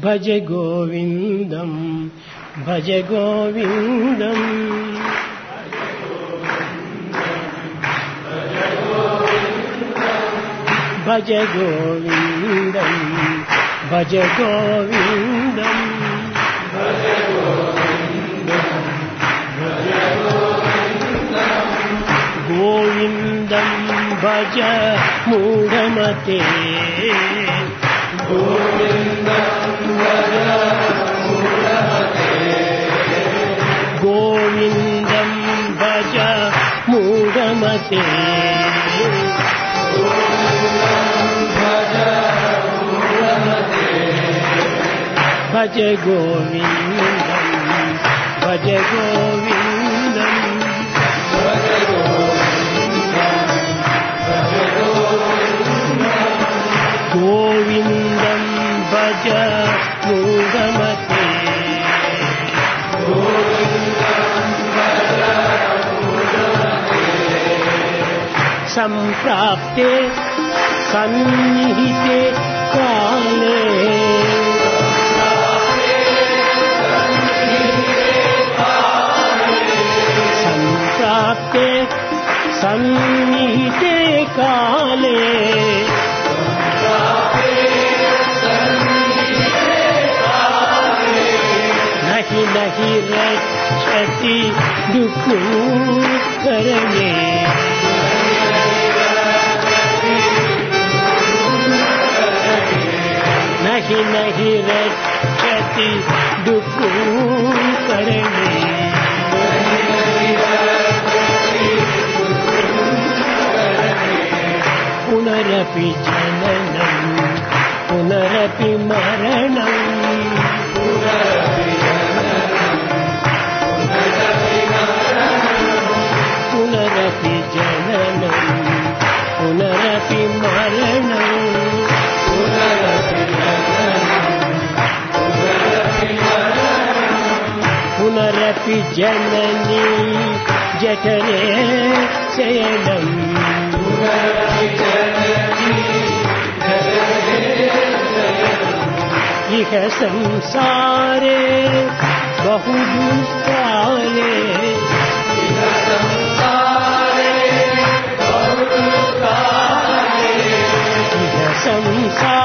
भज गोविन्दम् भज गोविन्दम् भज गोविन्दम् भज गोविन्दम् गोविन्दम् भज मूढमते गोविन्दं भजा मूरमते अजगोविन्द अजगोविन्दोवि गोविन्द भज पूगमती सम्प्राप्ते सन्निहिते काले। सम्प्राप्ते सन्निहिते काले। हि रक्षति दुःखूकरणे नहीं नहीं न हि रक्षति दुःखूकरणे पुनरपि जननम् पुनरपि मरण في معلنا هنر في جنني جتني سيلم هنر في جنني جتني سيلم يك سمساري بہو دوست آلے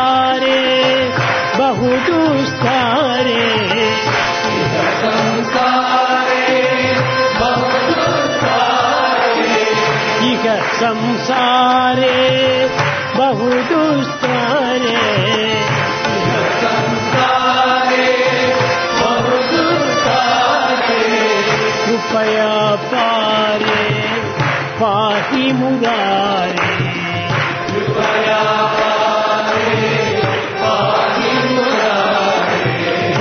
संसारे बहु दुष्कारे। इह संसारे बहु दुष्कारे। कृपया पारे पाहि मुरारे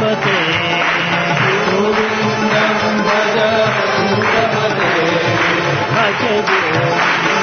Thank you.